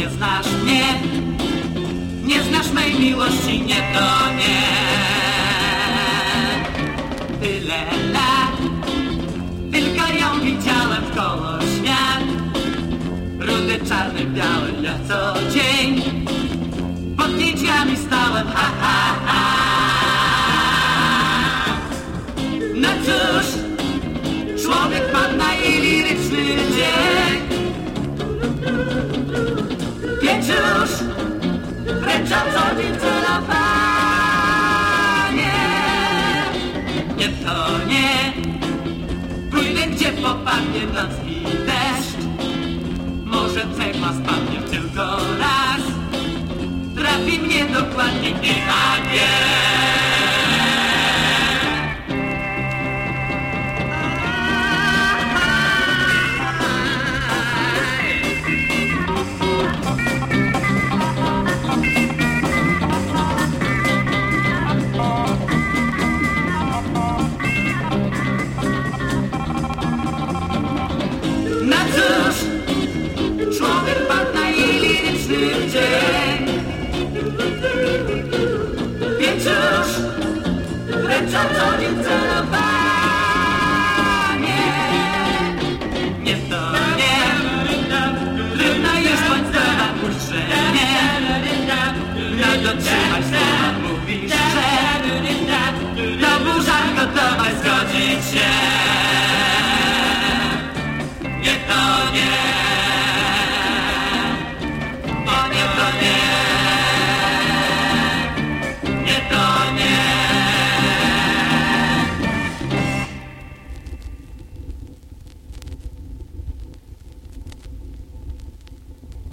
nie znasz mnie, nie znasz mej miłości, nie to nie. Tyle lat, tylko ją widziałem koło świat. Rudy, czarny, biały, ja co Nie to nie, pójdę gdzie popadnie noc i deszcz. Może cegła spadnie tylko raz, trafi mnie dokładnie, nie Nie dotrzymać słowa, mówisz, że to burza gotowa zgodzić się.